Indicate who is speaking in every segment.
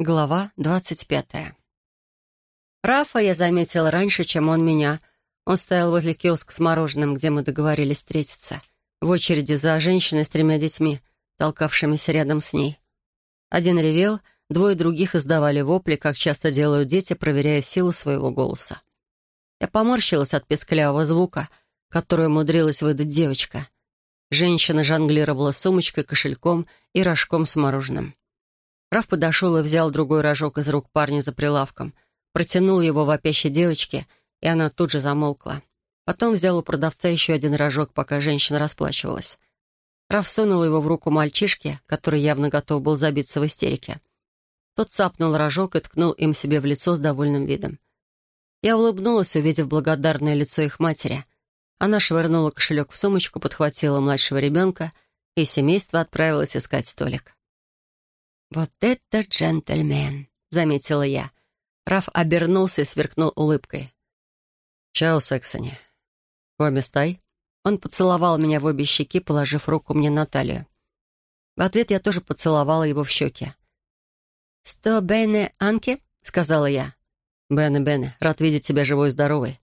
Speaker 1: Глава двадцать пятая. Рафа я заметила раньше, чем он меня. Он стоял возле киоска с мороженым, где мы договорились встретиться, в очереди за женщиной с тремя детьми, толкавшимися рядом с ней. Один ревел, двое других издавали вопли, как часто делают дети, проверяя силу своего голоса. Я поморщилась от песклявого звука, который умудрилась выдать девочка. Женщина жонглировала сумочкой, кошельком и рожком с мороженым. Раф подошел и взял другой рожок из рук парня за прилавком, протянул его вопящей девочке, и она тут же замолкла. Потом взял у продавца еще один рожок, пока женщина расплачивалась. Раф сунул его в руку мальчишке, который явно готов был забиться в истерике. Тот цапнул рожок и ткнул им себе в лицо с довольным видом. Я улыбнулась, увидев благодарное лицо их матери. Она швырнула кошелек в сумочку, подхватила младшего ребенка, и семейство отправилось искать столик. «Вот это джентльмен!» — заметила я. Раф обернулся и сверкнул улыбкой. «Чао, Сексони. Коми, стай». Он поцеловал меня в обе щеки, положив руку мне на талию. В ответ я тоже поцеловала его в щеки. «Сто бене анки?» — сказала я. «Бене, Бене, рад видеть тебя живой и здоровой.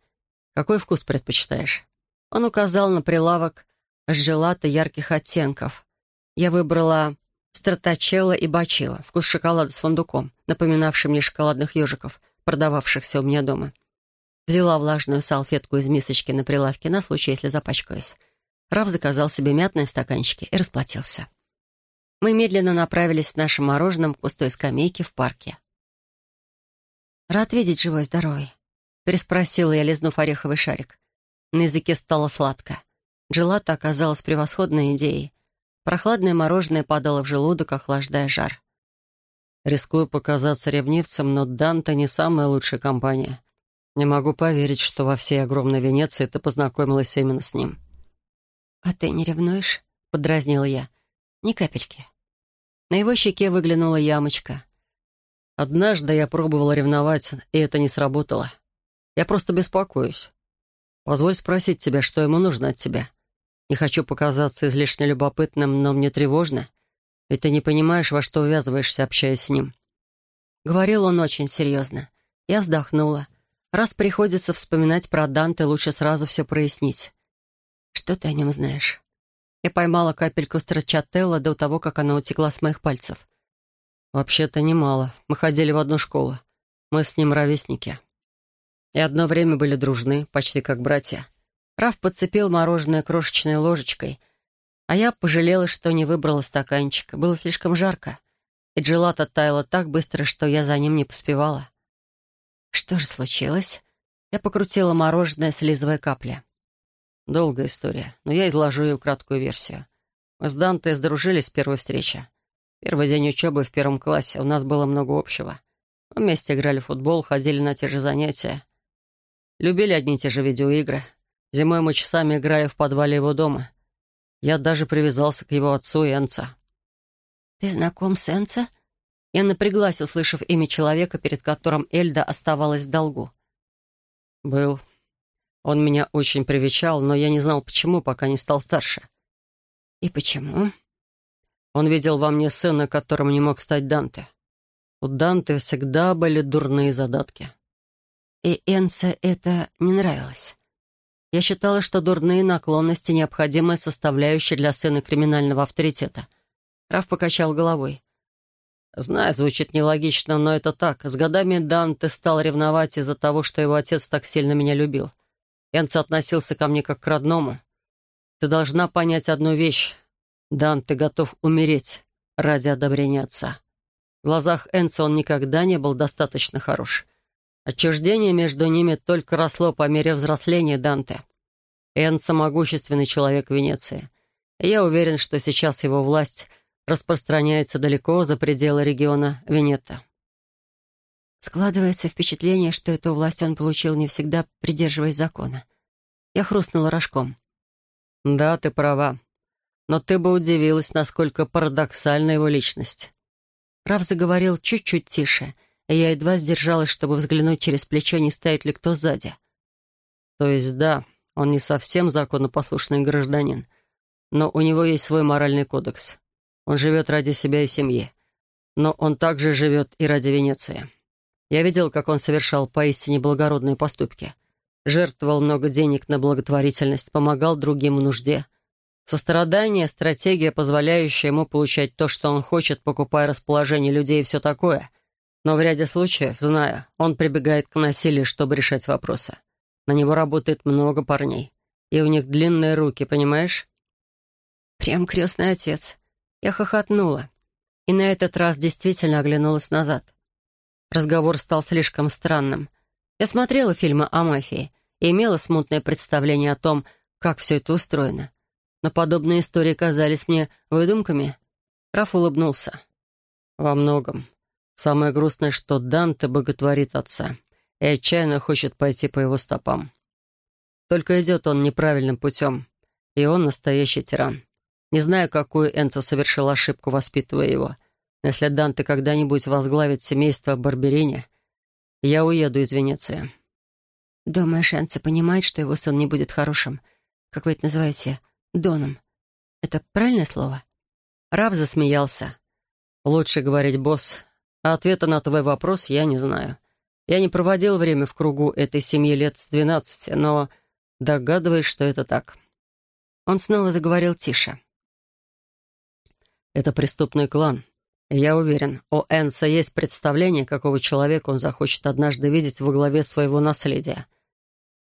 Speaker 1: Какой вкус предпочитаешь?» Он указал на прилавок с желато ярких оттенков. Я выбрала страточелло и бачило, вкус шоколада с фундуком, напоминавший мне шоколадных ежиков, продававшихся у меня дома. Взяла влажную салфетку из мисочки на прилавке на случай, если запачкаюсь. Раф заказал себе мятные стаканчики и расплатился. Мы медленно направились с нашим мороженым к пустой скамейке в парке. «Рад видеть живой-здоровый», — переспросила я, лизнув ореховый шарик. На языке стало сладко. Джелата оказалась превосходной идеей. Прохладное мороженое падало в желудок, охлаждая жар. Рискую показаться ревнивцем, но Данта не самая лучшая компания. Не могу поверить, что во всей огромной Венеции ты познакомилась именно с ним. «А ты не ревнуешь?» — подразнила я. «Ни капельки». На его щеке выглянула ямочка. «Однажды я пробовала ревновать, и это не сработало. Я просто беспокоюсь. Позволь спросить тебя, что ему нужно от тебя. Не хочу показаться излишне любопытным, но мне тревожно. Ведь ты не понимаешь, во что увязываешься, общаясь с ним». Говорил он очень серьезно. Я вздохнула. Раз приходится вспоминать про Данте, лучше сразу все прояснить. «Что ты о нем знаешь?» Я поймала капельку страчателла до того, как она утекла с моих пальцев. «Вообще-то немало. Мы ходили в одну школу. Мы с ним ровесники. И одно время были дружны, почти как братья. Раф подцепил мороженое крошечной ложечкой, а я пожалела, что не выбрала стаканчик. Было слишком жарко, и джелат оттаяла так быстро, что я за ним не поспевала. Что же случилось? Я покрутила мороженое, слизывая капли. Долгая история, но я изложу ее краткую версию. Мы с Данте сдружились с первой встречи. Первый день учебы в первом классе, у нас было много общего. Мы вместе играли в футбол, ходили на те же занятия. Любили одни и те же видеоигры, Зимой мы часами играли в подвале его дома. Я даже привязался к его отцу Энца. «Ты знаком с Энца?» Я напряглась, услышав имя человека, перед которым Эльда оставалась в долгу. «Был. Он меня очень привечал, но я не знал, почему, пока не стал старше». «И почему?» Он видел во мне сына, которым не мог стать Данте. У Данте всегда были дурные задатки. И Энце это не нравилось. Я считала, что дурные наклонности — необходимая составляющая для сына криминального авторитета. Раф покачал головой. «Знаю, звучит нелогично, но это так. С годами Данте стал ревновать из-за того, что его отец так сильно меня любил. Энце относился ко мне как к родному. Ты должна понять одну вещь. Данте готов умереть ради одобрения отца. В глазах Энца он никогда не был достаточно хорош. Отчуждение между ними только росло по мере взросления Данте. Энца — могущественный человек Венеции. И я уверен, что сейчас его власть распространяется далеко за пределы региона Венета. Складывается впечатление, что эту власть он получил не всегда придерживаясь закона. Я хрустнула рожком. «Да, ты права. Но ты бы удивилась, насколько парадоксальна его личность». Прав заговорил чуть-чуть тише — я едва сдержалась, чтобы взглянуть через плечо, не стоит ли кто сзади. То есть да, он не совсем законопослушный гражданин, но у него есть свой моральный кодекс. Он живет ради себя и семьи.
Speaker 2: но он также живет и ради Венеции. Я видел, как он совершал поистине благородные поступки. Жертвовал много денег на благотворительность, помогал другим в нужде. Сострадание — стратегия, позволяющая ему получать то, что он хочет, покупая расположение людей и все такое. Но в ряде случаев, зная, он прибегает к насилию, чтобы решать вопросы. На него работает много парней. И у них длинные руки, понимаешь?
Speaker 1: Прям крестный отец. Я хохотнула. И на этот раз действительно оглянулась назад. Разговор стал слишком странным. Я смотрела фильмы о мафии и имела смутное представление о том, как все это устроено. Но подобные истории казались мне выдумками. Раф улыбнулся.
Speaker 2: «Во многом. Самое грустное, что Данте боготворит отца и отчаянно хочет пойти по его стопам. Только идет он неправильным путем, и он настоящий тиран. Не знаю, какую Энцо совершил ошибку, воспитывая его. Но если Данте когда-нибудь возглавит семейство Барберини, я уеду из Венеции.
Speaker 1: Думаешь, Энцо понимает, что его сын не будет хорошим? Как вы это называете? Доном. Это правильное слово?
Speaker 2: Рав засмеялся. Лучше говорить «босс». Ответа на твой вопрос я не знаю. Я не проводил время в кругу этой семьи лет с двенадцати, но догадываюсь, что это так.
Speaker 1: Он снова заговорил тише.
Speaker 2: Это преступный клан. Я уверен, у Энса есть представление, какого человека он захочет однажды видеть во главе своего наследия.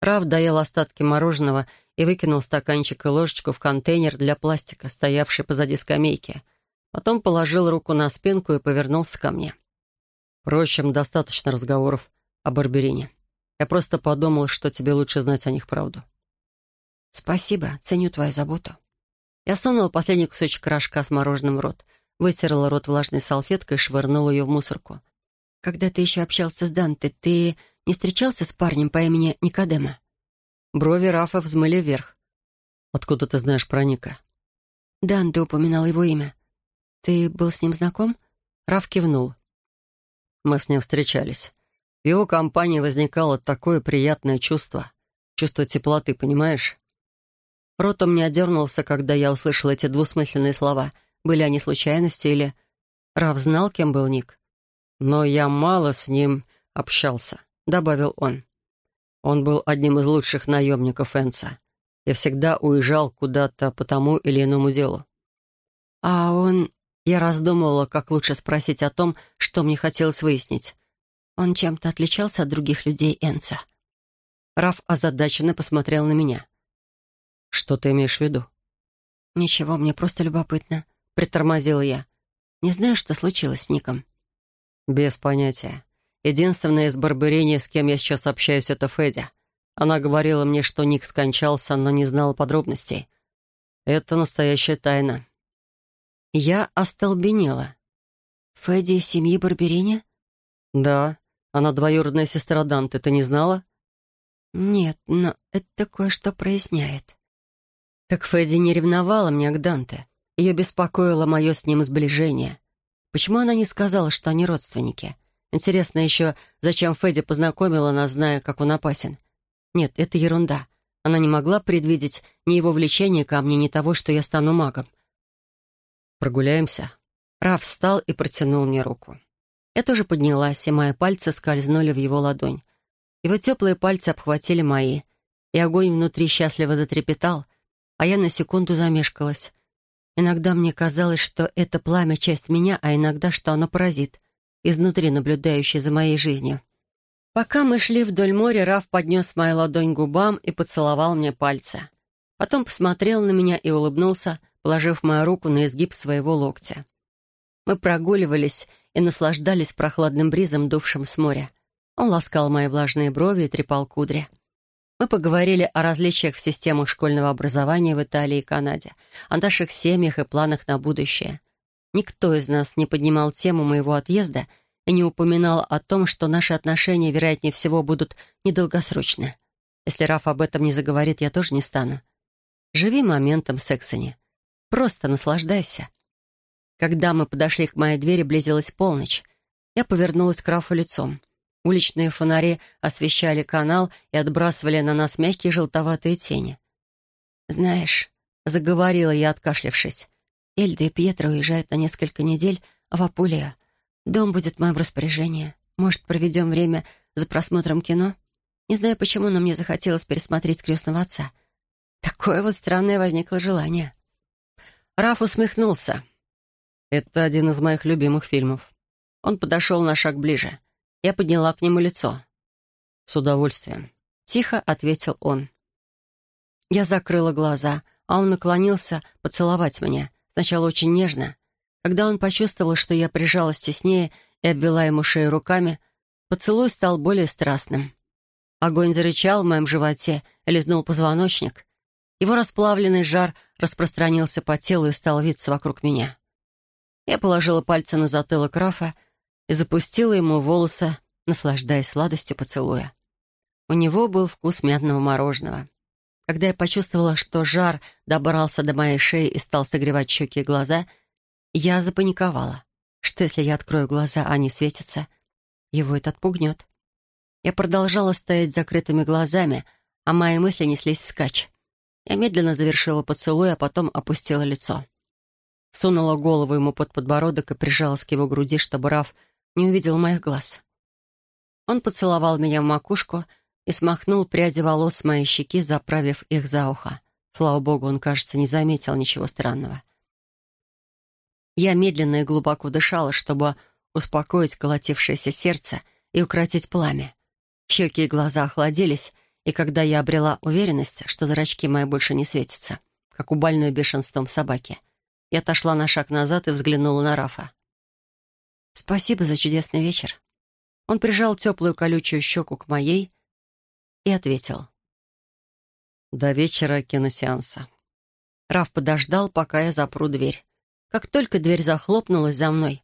Speaker 2: Рав доел остатки мороженого и выкинул стаканчик и ложечку в контейнер для пластика, стоявший позади скамейки. Потом положил руку на спинку и повернулся ко мне. Впрочем, достаточно разговоров о Барберине. Я просто подумал, что тебе лучше знать о них правду.
Speaker 1: «Спасибо, ценю твою заботу», я сунула последний кусочек рожка с мороженым в рот, вытерла рот влажной салфеткой и швырнула ее в мусорку. «Когда ты еще общался с Данте, ты не встречался с парнем по имени Никодема?»
Speaker 2: Брови Рафа взмыли вверх. «Откуда ты знаешь про Ника?»
Speaker 1: «Данте упоминал его имя. Ты был с ним знаком?»
Speaker 2: Раф кивнул. Мы с ним встречались. В его компании возникало такое приятное чувство. Чувство теплоты, понимаешь? Рот у меня дернулся, когда я услышал эти двусмысленные слова. Были они случайностью или... Рав знал, кем был Ник. «Но я мало с ним общался», — добавил он. Он был одним из лучших наемников Энса и всегда уезжал куда-то по тому или иному делу.
Speaker 1: А он... Я раздумывала, как лучше спросить о том, что мне хотелось выяснить. Он чем-то отличался от других людей Энса.
Speaker 2: Раф озадаченно посмотрел на меня. «Что ты имеешь в виду?»
Speaker 1: «Ничего, мне просто любопытно», — притормозила я. «Не знаю, что случилось с Ником».
Speaker 2: «Без понятия. Единственная из Барберини, с кем я сейчас общаюсь, это Федя. Она говорила мне, что Ник скончался, но не знала подробностей. Это настоящая тайна».
Speaker 1: Я остолбенела. «Федя из семьи Барберини?»
Speaker 2: «Да. Она двоюродная сестра Данте. Ты не знала?»
Speaker 1: «Нет, но это кое-что проясняет». Так Фэдди не ревновала меня к Данте. Ее беспокоило мое с ним сближение. Почему она не сказала, что они родственники? Интересно еще, зачем Фэдди познакомила нас, зная, как он опасен? Нет, это ерунда. Она не могла предвидеть ни его влечения ко мне, ни того, что я стану магом.
Speaker 2: «Прогуляемся?»
Speaker 1: Раф встал и протянул мне руку. Я тоже поднялась, и мои пальцы скользнули в его ладонь. Его теплые пальцы обхватили мои, и огонь внутри счастливо затрепетал — а я на секунду замешкалась. Иногда мне казалось, что это пламя — часть меня, а иногда, что оно паразит, изнутри наблюдающий за моей жизнью. Пока мы шли вдоль моря, Раф поднес мою ладонь к губам и поцеловал мне пальцы. Потом посмотрел на меня и улыбнулся, положив мою руку на изгиб своего локтя. Мы прогуливались и наслаждались прохладным бризом, дувшим с моря. Он ласкал мои влажные брови и трепал кудри. Мы поговорили о различиях в системах школьного образования в Италии и Канаде, о наших семьях и планах на будущее. Никто из нас не поднимал тему моего отъезда и не упоминал о том, что наши отношения, вероятнее всего, будут недолгосрочны. Если Раф об этом не заговорит, я тоже не стану. Живи моментом, Сексони. Просто наслаждайся. Когда мы подошли к моей двери, близилась полночь. Я повернулась к Рафу лицом. Уличные фонари освещали канал и отбрасывали на нас мягкие желтоватые тени. «Знаешь», — заговорила я, откашлявшись, «Эльда и Пьетро уезжают на несколько недель в Апулию. Дом будет в моем распоряжении. Может, проведем время за просмотром кино? Не знаю почему, но мне захотелось пересмотреть «Крестного отца». Такое вот странное возникло желание.
Speaker 2: Раф усмехнулся. «Это один из моих любимых фильмов». Он подошел на шаг ближе. Я подняла к нему лицо. «С удовольствием», — тихо ответил он. Я закрыла глаза, а он наклонился поцеловать меня. Сначала очень нежно. Когда он почувствовал, что я прижалась теснее и обвела ему шею руками, поцелуй стал более страстным. Огонь зарычал в моем животе лизнул позвоночник. Его расплавленный жар распространился по телу и стал виться вокруг меня. Я положила пальцы на затылок Рафа и запустила ему волосы, наслаждаясь сладостью поцелуя. У него был вкус мятного мороженого. Когда я почувствовала, что жар добрался до моей шеи и стал согревать щеки и глаза, я запаниковала. Что, если я открою глаза, а они светятся? Его это отпугнет. Я продолжала стоять закрытыми глазами, а мои мысли неслись вскачь. Я медленно завершила поцелуй, а потом опустила лицо. Сунула голову ему под подбородок и прижалась к его груди, чтобы Раф не увидел моих глаз. Он поцеловал меня в макушку и смахнул пряди волос с моей щеки, заправив их за ухо. Слава богу, он, кажется, не заметил ничего странного. Я медленно и глубоко дышала, чтобы успокоить колотившееся сердце и укротить пламя. Щеки и глаза охладились, и когда я обрела уверенность, что зрачки мои больше не светятся, как у больной бешенством собаки, я отошла на шаг назад и взглянула на Рафа. «Спасибо за чудесный вечер». Он прижал теплую колючую щеку к моей и ответил. «До вечера киносеанса». Раф подождал, пока я запру дверь. Как только дверь захлопнулась за мной,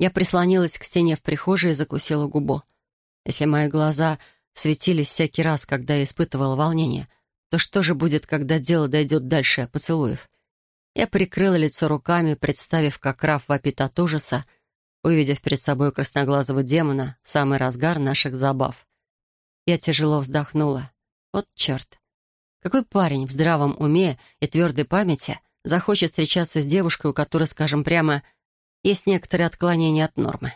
Speaker 2: я прислонилась к стене в прихожей и закусила губу. Если мои глаза светились всякий раз, когда я испытывала волнение, то что же будет, когда дело дойдет дальше поцелуев? Я прикрыла лицо руками, представив, как Раф вопит от ужаса, увидев перед собой красноглазого демона в самый разгар наших забав. Я тяжело вздохнула. Вот черт. Какой парень в здравом уме и твердой памяти захочет встречаться с девушкой, у которой, скажем прямо, есть некоторые отклонения от нормы?